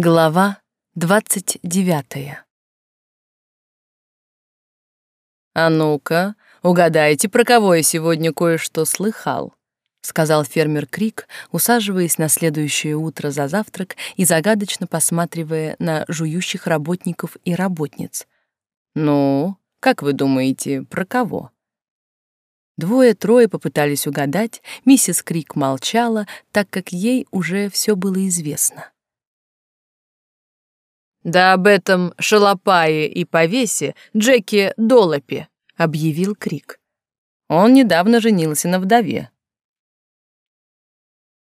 Глава двадцать девятая. «А ну-ка, угадайте, про кого я сегодня кое-что слыхал», — сказал фермер Крик, усаживаясь на следующее утро за завтрак и загадочно посматривая на жующих работников и работниц. «Ну, как вы думаете, про кого?» Двое-трое попытались угадать, миссис Крик молчала, так как ей уже все было известно. «Да об этом шалопае и повесе Джеки Долопе», — объявил Крик. Он недавно женился на вдове.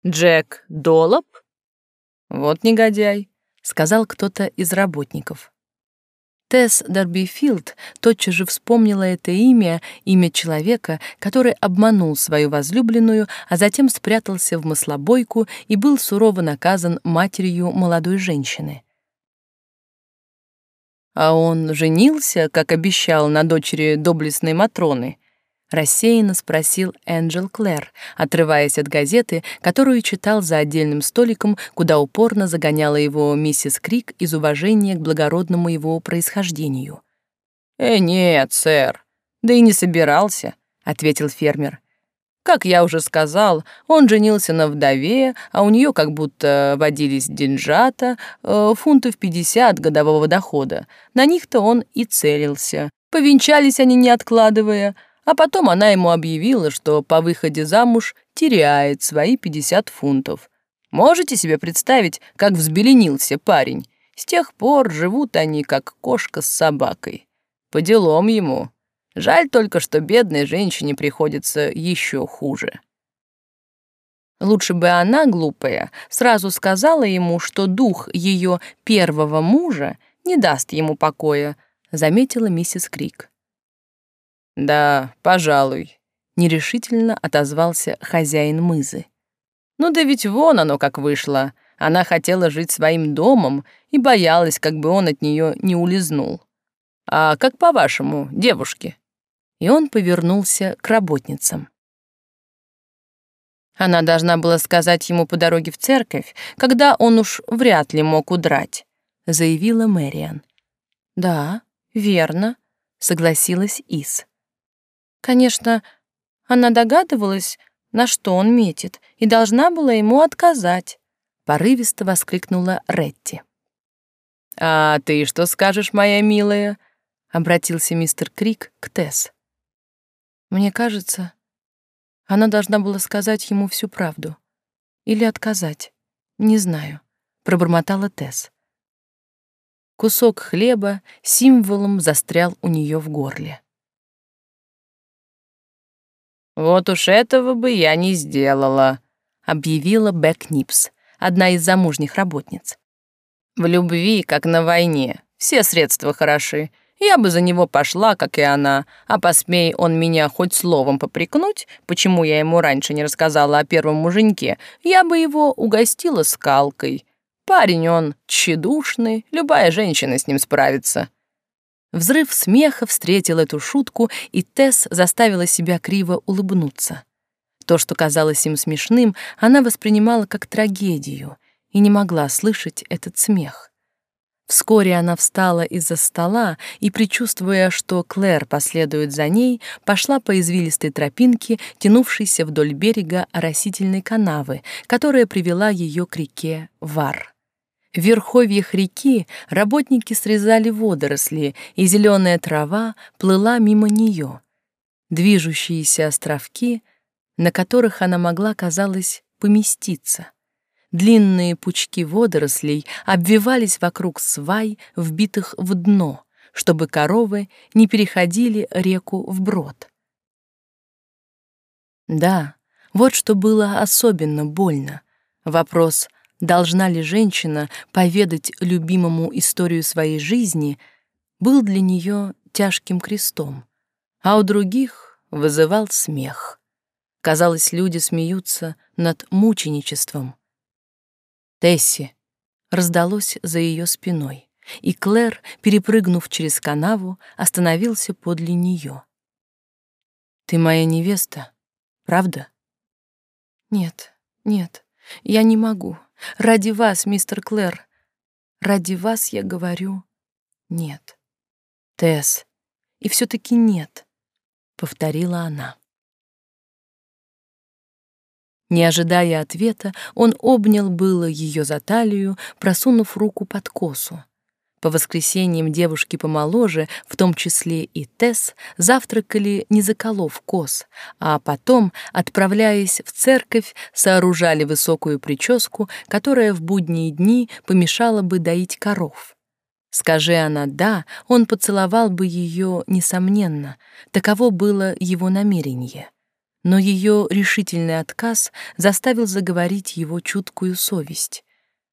«Джек Долоп?» «Вот негодяй», — сказал кто-то из работников. Тесс Дарбифилд тотчас же вспомнила это имя, имя человека, который обманул свою возлюбленную, а затем спрятался в маслобойку и был сурово наказан матерью молодой женщины. А он женился, как обещал, на дочери доблестной Матроны? Рассеянно спросил Энджел Клэр, отрываясь от газеты, которую читал за отдельным столиком, куда упорно загоняла его миссис Крик из уважения к благородному его происхождению. «Э, нет, сэр, да и не собирался», — ответил фермер. Как я уже сказал, он женился на вдове, а у нее как будто водились деньжата, э, фунтов 50 годового дохода. На них-то он и целился. Повенчались они, не откладывая, а потом она ему объявила, что по выходе замуж теряет свои 50 фунтов. Можете себе представить, как взбеленился парень? С тех пор живут они, как кошка с собакой. По делам ему. Жаль только, что бедной женщине приходится еще хуже. Лучше бы она, глупая, сразу сказала ему, что дух ее первого мужа не даст ему покоя, заметила миссис Крик. Да, пожалуй, нерешительно отозвался хозяин мызы. Ну да ведь вон оно как вышло. Она хотела жить своим домом и боялась, как бы он от нее не улизнул. А как по-вашему, девушки? И он повернулся к работницам. Она должна была сказать ему по дороге в церковь, когда он уж вряд ли мог удрать, заявила Мэриан. Да, верно, согласилась Ис. Конечно, она догадывалась, на что он метит, и должна была ему отказать, порывисто воскликнула Ретти. А ты что скажешь, моя милая? обратился мистер Крик к Тесс. Мне кажется, она должна была сказать ему всю правду. Или отказать. Не знаю, пробормотала Тесс. Кусок хлеба символом застрял у нее в горле. «Вот уж этого бы я не сделала», — объявила Бэк Нипс, одна из замужних работниц. «В любви, как на войне, все средства хороши, я бы за него пошла, как и она, а посмей он меня хоть словом попрекнуть, почему я ему раньше не рассказала о первом муженьке, я бы его угостила скалкой. Парень он тщедушный, любая женщина с ним справится». Взрыв смеха встретил эту шутку, и Тесс заставила себя криво улыбнуться. То, что казалось им смешным, она воспринимала как трагедию и не могла слышать этот смех. Вскоре она встала из-за стола и, предчувствуя, что Клэр последует за ней, пошла по извилистой тропинке, тянувшейся вдоль берега оросительной канавы, которая привела ее к реке Вар. В верховьях реки работники срезали водоросли, и зеленая трава плыла мимо нее. Движущиеся островки, на которых она могла, казалось, поместиться — Длинные пучки водорослей обвивались вокруг свай, вбитых в дно, чтобы коровы не переходили реку вброд. Да, вот что было особенно больно. Вопрос, должна ли женщина поведать любимому историю своей жизни, был для нее тяжким крестом, а у других вызывал смех. Казалось, люди смеются над мученичеством — Тесси!» раздалось за ее спиной, и Клэр, перепрыгнув через канаву, остановился подле нее. «Ты моя невеста, правда?» «Нет, нет, я не могу. Ради вас, мистер Клэр. Ради вас я говорю нет. Тесс, и все таки нет, повторила она. Не ожидая ответа, он обнял было ее за талию, просунув руку под косу. По воскресеньям девушки помоложе, в том числе и Тесс, завтракали не заколов кос, а потом, отправляясь в церковь, сооружали высокую прическу, которая в будние дни помешала бы доить коров. Скажи она «да», он поцеловал бы ее, несомненно, таково было его намерение. Но ее решительный отказ заставил заговорить его чуткую совесть.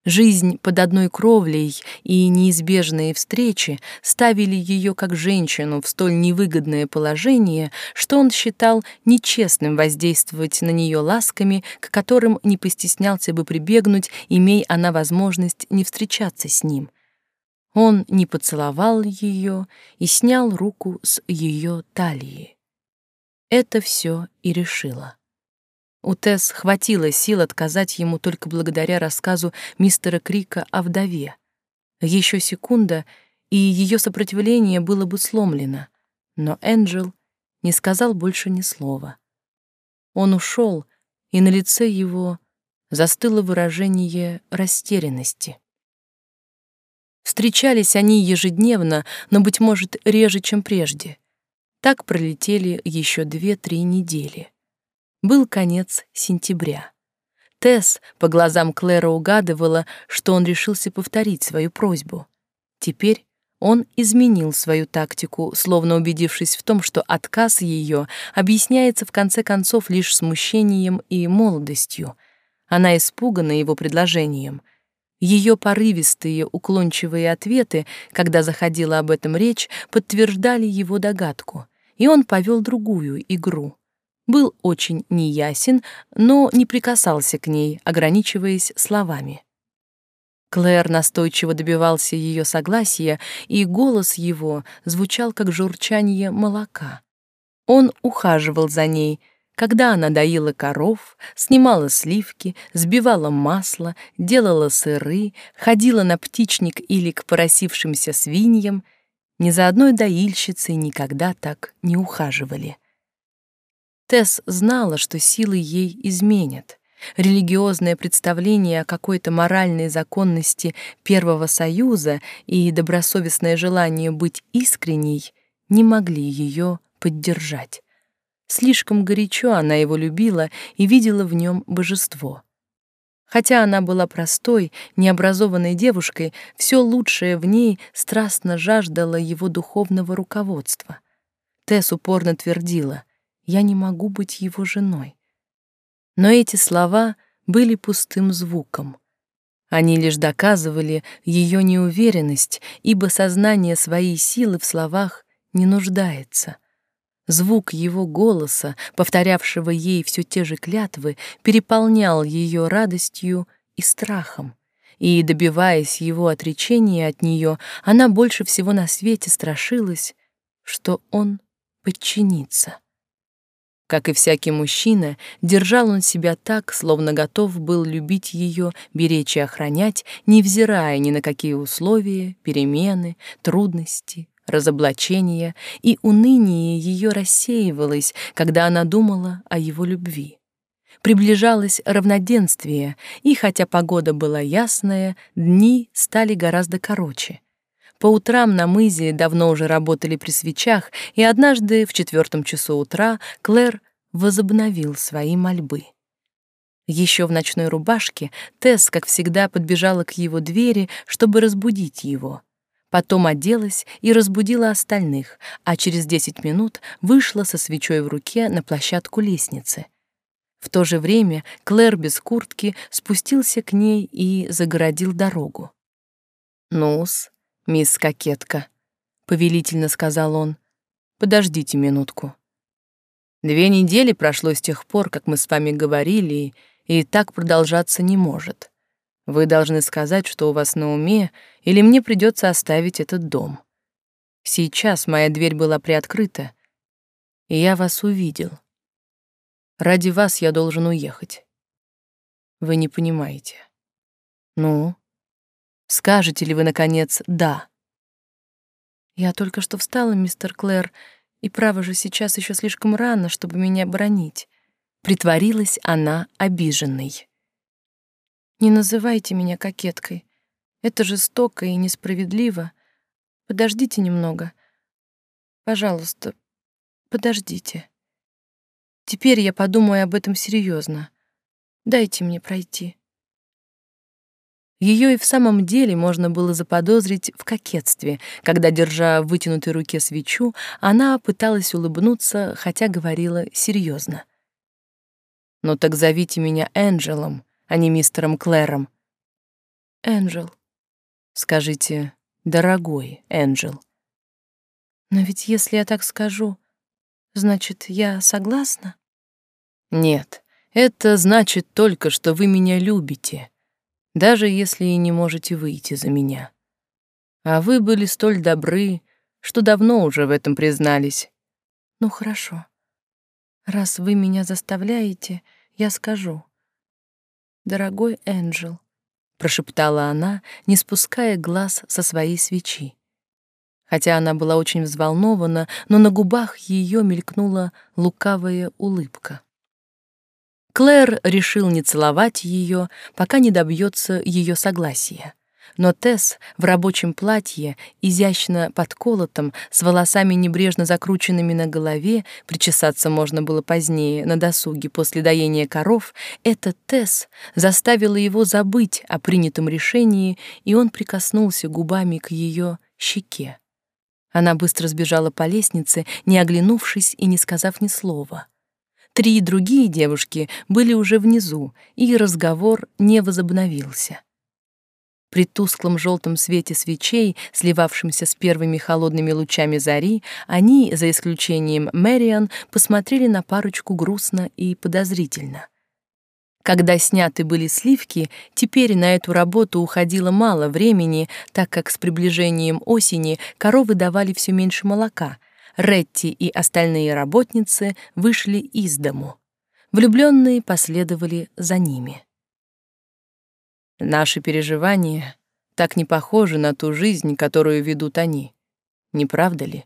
Жизнь под одной кровлей и неизбежные встречи ставили ее как женщину в столь невыгодное положение, что он считал нечестным воздействовать на нее ласками, к которым не постеснялся бы прибегнуть, имея она возможность не встречаться с ним. Он не поцеловал ее и снял руку с ее талии. Это все и решило. У Тесс хватило сил отказать ему только благодаря рассказу мистера Крика о вдове. Еще секунда, и ее сопротивление было бы сломлено, но Энджел не сказал больше ни слова. Он ушел, и на лице его застыло выражение растерянности. Встречались они ежедневно, но, быть может, реже, чем прежде. Так пролетели еще две-три недели. Был конец сентября. Тесс по глазам Клэра угадывала, что он решился повторить свою просьбу. Теперь он изменил свою тактику, словно убедившись в том, что отказ ее объясняется в конце концов лишь смущением и молодостью. Она испугана его предложением — ее порывистые, уклончивые ответы, когда заходила об этом речь, подтверждали его догадку, и он повел другую игру. Был очень неясен, но не прикасался к ней, ограничиваясь словами. Клэр настойчиво добивался ее согласия, и голос его звучал как журчание молока. Он ухаживал за ней — когда она доила коров, снимала сливки, сбивала масло, делала сыры, ходила на птичник или к поросившимся свиньям, ни за одной доильщицей никогда так не ухаживали. Тесс знала, что силы ей изменят. Религиозное представление о какой-то моральной законности Первого Союза и добросовестное желание быть искренней не могли ее поддержать. Слишком горячо она его любила и видела в нем божество. Хотя она была простой, необразованной девушкой, все лучшее в ней страстно жаждало его духовного руководства. Тесс упорно твердила «Я не могу быть его женой». Но эти слова были пустым звуком. Они лишь доказывали ее неуверенность, ибо сознание своей силы в словах не нуждается — Звук его голоса, повторявшего ей все те же клятвы, переполнял ее радостью и страхом. И, добиваясь его отречения от нее, она больше всего на свете страшилась, что он подчинится. Как и всякий мужчина, держал он себя так, словно готов был любить ее, беречь и охранять, невзирая ни на какие условия, перемены, трудности, разоблачение, и уныние ее рассеивалось, когда она думала о его любви. Приближалось равноденствие, и хотя погода была ясная, дни стали гораздо короче. По утрам на мызе давно уже работали при свечах, и однажды в четвертом часу утра Клэр возобновил свои мольбы. Еще в ночной рубашке Тесс, как всегда, подбежала к его двери, чтобы разбудить его — Потом оделась и разбудила остальных, а через десять минут вышла со свечой в руке на площадку лестницы. В то же время Клэр без куртки спустился к ней и загородил дорогу. «Ну-с, мисс Кокетка», — повелительно сказал он, — «подождите минутку». Две недели прошло с тех пор, как мы с вами говорили, и так продолжаться не может. Вы должны сказать, что у вас на уме, или мне придется оставить этот дом. Сейчас моя дверь была приоткрыта, и я вас увидел. Ради вас я должен уехать. Вы не понимаете. Ну, Скажете ли вы, наконец, «да»?» «Я только что встала, мистер Клэр, и, право же, сейчас еще слишком рано, чтобы меня бронить». Притворилась она обиженной. «Не называйте меня кокеткой. Это жестоко и несправедливо. Подождите немного. Пожалуйста, подождите. Теперь я подумаю об этом серьезно. Дайте мне пройти». Ее и в самом деле можно было заподозрить в кокетстве, когда, держа в вытянутой руке свечу, она пыталась улыбнуться, хотя говорила серьезно. «Ну так зовите меня Энджелом, а не мистером Клэром». «Энджел». «Скажите, дорогой Энджел». «Но ведь если я так скажу, значит, я согласна?» «Нет, это значит только, что вы меня любите» даже если и не можете выйти за меня. А вы были столь добры, что давно уже в этом признались. Ну хорошо. Раз вы меня заставляете, я скажу. Дорогой Энджел, прошептала она, не спуская глаз со своей свечи. Хотя она была очень взволнована, но на губах ее мелькнула лукавая улыбка. Клэр решил не целовать ее, пока не добьется ее согласия. Но Тесс в рабочем платье, изящно подколотом, с волосами небрежно закрученными на голове, причесаться можно было позднее, на досуге, после доения коров, эта Тесс заставила его забыть о принятом решении, и он прикоснулся губами к ее щеке. Она быстро сбежала по лестнице, не оглянувшись и не сказав ни слова — Три другие девушки были уже внизу, и разговор не возобновился. При тусклом желтом свете свечей, сливавшемся с первыми холодными лучами зари, они, за исключением Мэриан, посмотрели на парочку грустно и подозрительно. Когда сняты были сливки, теперь на эту работу уходило мало времени, так как с приближением осени коровы давали все меньше молока — Ретти и остальные работницы вышли из дому. Влюбленные последовали за ними. Наши переживания так не похожи на ту жизнь, которую ведут они. Не правда ли?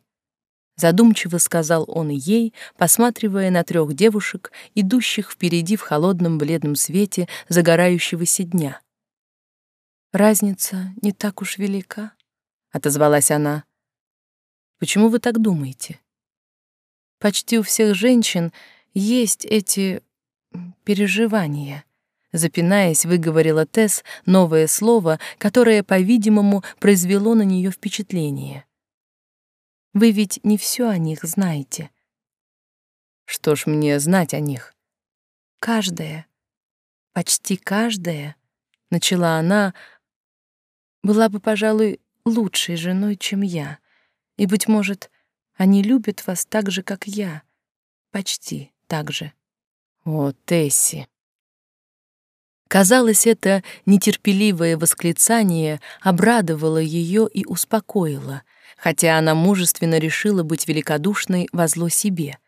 Задумчиво сказал он ей, посматривая на трех девушек, идущих впереди в холодном бледном свете загорающегося дня. «Разница не так уж велика», — отозвалась она. Почему вы так думаете? Почти у всех женщин есть эти переживания. Запинаясь, выговорила Тесс новое слово, которое, по-видимому, произвело на нее впечатление. Вы ведь не все о них знаете. Что ж мне знать о них? Каждая, почти каждая, начала она, была бы, пожалуй, лучшей женой, чем я. И, быть может, они любят вас так же, как я. Почти так же. О, Тесси. Казалось, это нетерпеливое восклицание обрадовало ее и успокоило, хотя она мужественно решила быть великодушной во зло себе.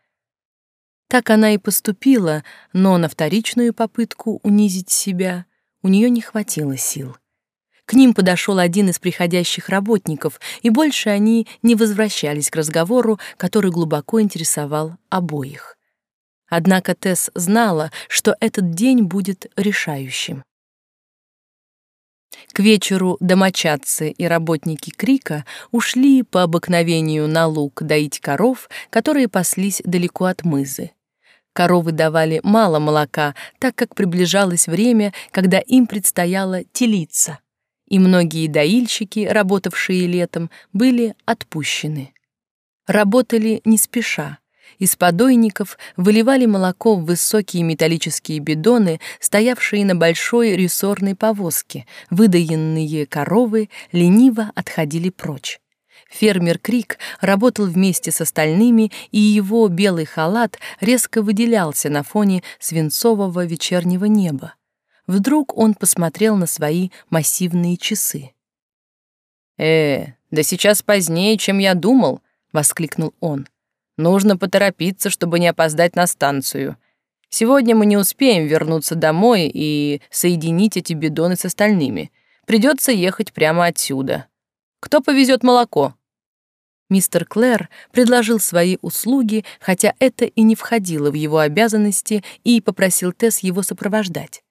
Так она и поступила, но на вторичную попытку унизить себя у нее не хватило сил. К ним подошел один из приходящих работников, и больше они не возвращались к разговору, который глубоко интересовал обоих. Однако Тесс знала, что этот день будет решающим. К вечеру домочадцы и работники Крика ушли по обыкновению на луг доить коров, которые паслись далеко от мызы. Коровы давали мало молока, так как приближалось время, когда им предстояло телиться и многие доильщики, работавшие летом, были отпущены. Работали не спеша. Из подойников выливали молоко в высокие металлические бидоны, стоявшие на большой рессорной повозке. Выдаенные коровы лениво отходили прочь. Фермер Крик работал вместе с остальными, и его белый халат резко выделялся на фоне свинцового вечернего неба. Вдруг он посмотрел на свои массивные часы. «Э, да сейчас позднее, чем я думал», — воскликнул он. «Нужно поторопиться, чтобы не опоздать на станцию. Сегодня мы не успеем вернуться домой и соединить эти бидоны с остальными. Придется ехать прямо отсюда. Кто повезет молоко?» Мистер Клэр предложил свои услуги, хотя это и не входило в его обязанности, и попросил Тесс его сопровождать.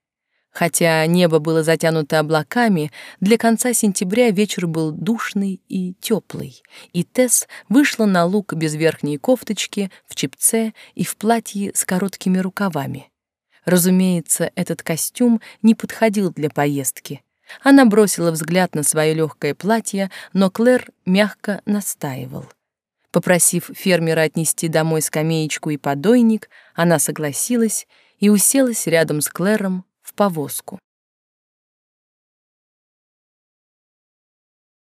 Хотя небо было затянуто облаками, для конца сентября вечер был душный и теплый, и Тесс вышла на луг без верхней кофточки, в чипце и в платье с короткими рукавами. Разумеется, этот костюм не подходил для поездки — она бросила взгляд на свое легкое платье, но Клэр мягко настаивал. Попросив фермера отнести домой скамеечку и подойник, она согласилась и уселась рядом с Клэром в повозку.